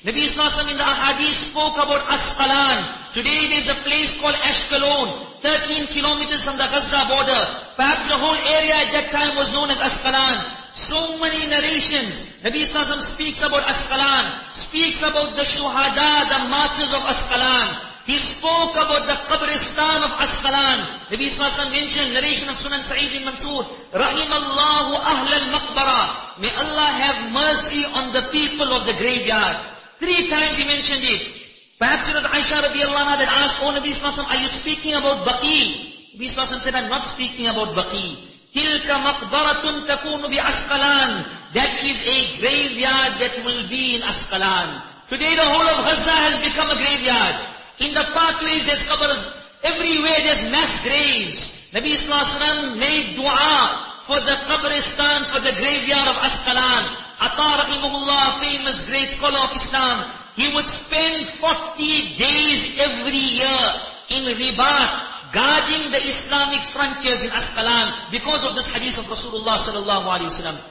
Nabi Islam in the ahadith spoke about Asqalan. Today there is a place called Ashkelon, 13 kilometers from the Gaza border. Perhaps the whole area at that time was known as Asqalan. So many narrations. Nabi Islam speaks about Asqalan, speaks about the shuhada, the martyrs of Asqalan. He spoke about the Qabristan of Asqalan. Nabi Islam mentioned, narration of Sunan Sa'id bin Mansur, Rahimallahu Ahl al-Maqbara. May Allah have mercy on the people of the graveyard. Three times he mentioned it. Perhaps it was Aisha radiallahu anha that asked, Oh Nabi Wasallam, are you speaking about Baqi? Nabi Wasallam said, I'm not speaking about Baqi. Tilka maqbaratun takunu bi Asqalan. That is a graveyard that will be in Asqalan. Today the whole of Gaza has become a graveyard. In the pathways there's covers. Everywhere there's mass graves. Nabi Wasallam made dua for the qabristan, for the graveyard of Asqalan. Ata rahimahullah, famous great scholar of Islam, he would spend 40 days every year in Ribat, guarding the Islamic frontiers in Asqalan because of this hadith of Rasulullah sallallahu alaihi wasallam.